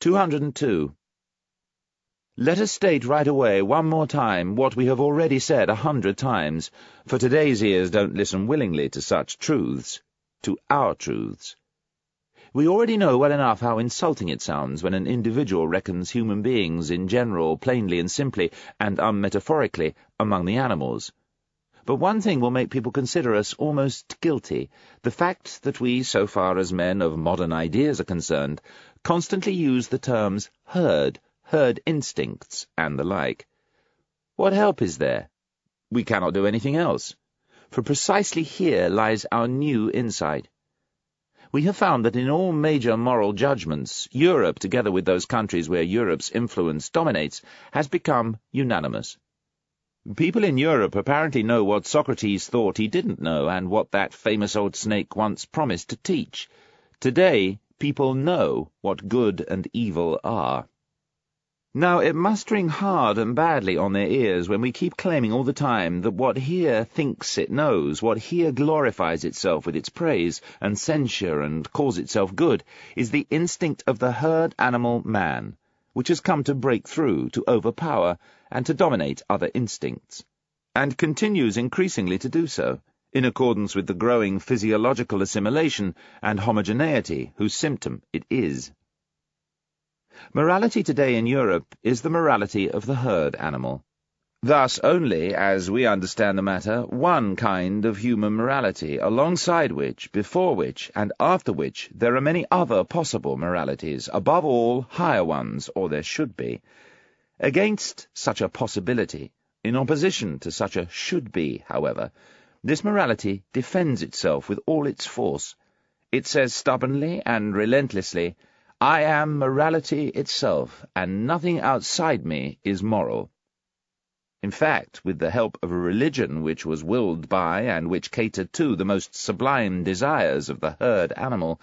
202. Let us state right away one more time what we have already said a hundred times, for today's ears don't listen willingly to such truths, to our truths. We already know well enough how insulting it sounds when an individual reckons human beings in general, plainly and simply, and um, unmetaphorically, among the animals. But one thing will make people consider us almost guilty, the fact that we, so far as men of modern ideas are concerned, constantly use the terms herd, herd instincts, and the like. What help is there? We cannot do anything else, for precisely here lies our new insight. We have found that in all major moral judgments, Europe, together with those countries where Europe's influence dominates, has become unanimous. People in Europe apparently know what Socrates thought he didn't know, and what that famous old snake once promised to teach. Today, people know what good and evil are. Now, it must ring hard and badly on their ears when we keep claiming all the time that what here thinks it knows, what here glorifies itself with its praise and censure and calls itself good, is the instinct of the herd animal man, which has come to break through, to overpower, and to dominate other instincts, and continues increasingly to do so, in accordance with the growing physiological assimilation and homogeneity whose symptom it is. Morality today in Europe is the morality of the herd animal. Thus only, as we understand the matter, one kind of human morality, alongside which, before which, and after which there are many other possible moralities, above all higher ones, or there should be. Against such a possibility, in opposition to such a should be, however, this morality defends itself with all its force. It says stubbornly and relentlessly, I am morality itself, and nothing outside me is moral. In fact, with the help of a religion which was willed by and which catered to the most sublime desires of the herd animal,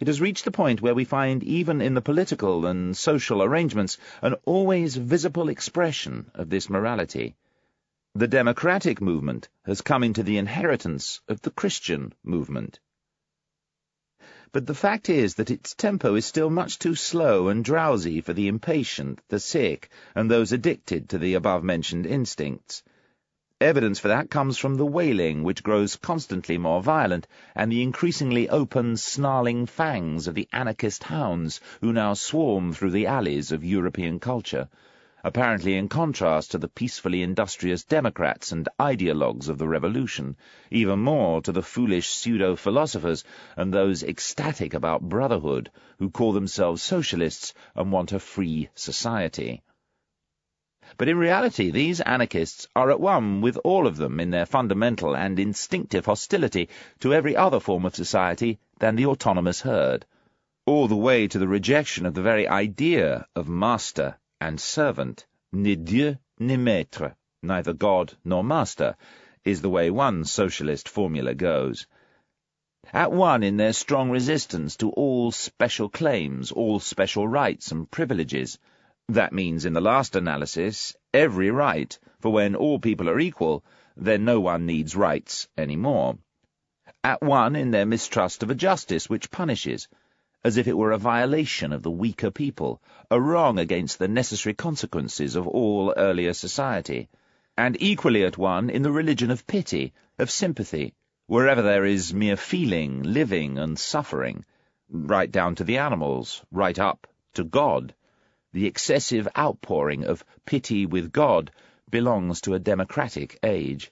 it has reached the point where we find even in the political and social arrangements an always visible expression of this morality. The democratic movement has come into the inheritance of the Christian movement but the fact is that its tempo is still much too slow and drowsy for the impatient, the sick, and those addicted to the above-mentioned instincts. Evidence for that comes from the wailing, which grows constantly more violent, and the increasingly open, snarling fangs of the anarchist hounds who now swarm through the alleys of European culture apparently in contrast to the peacefully industrious Democrats and ideologues of the Revolution, even more to the foolish pseudo-philosophers and those ecstatic about brotherhood who call themselves socialists and want a free society. But in reality, these anarchists are at one with all of them in their fundamental and instinctive hostility to every other form of society than the autonomous herd, all the way to the rejection of the very idea of master and servant, ni Dieu ni maître, neither God nor master, is the way one socialist formula goes. At one in their strong resistance to all special claims, all special rights and privileges. That means, in the last analysis, every right, for when all people are equal, then no one needs rights any more. At one in their mistrust of a justice which punishes, as if it were a violation of the weaker people, a wrong against the necessary consequences of all earlier society, and equally at one in the religion of pity, of sympathy, wherever there is mere feeling, living, and suffering, right down to the animals, right up to God. The excessive outpouring of pity with God belongs to a democratic age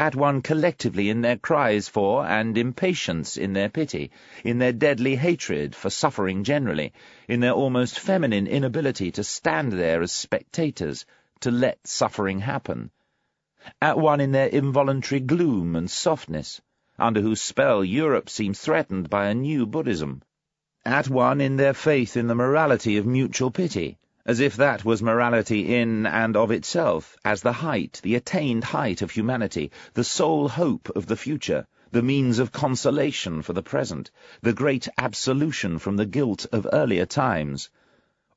at one collectively in their cries for and impatience in their pity, in their deadly hatred for suffering generally, in their almost feminine inability to stand there as spectators, to let suffering happen, at one in their involuntary gloom and softness, under whose spell Europe seems threatened by a new Buddhism, at one in their faith in the morality of mutual pity, as if that was morality in and of itself, as the height, the attained height of humanity, the sole hope of the future, the means of consolation for the present, the great absolution from the guilt of earlier times,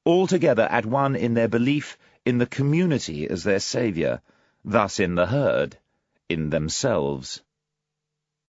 altogether at one in their belief in the community as their saviour, thus in the herd, in themselves.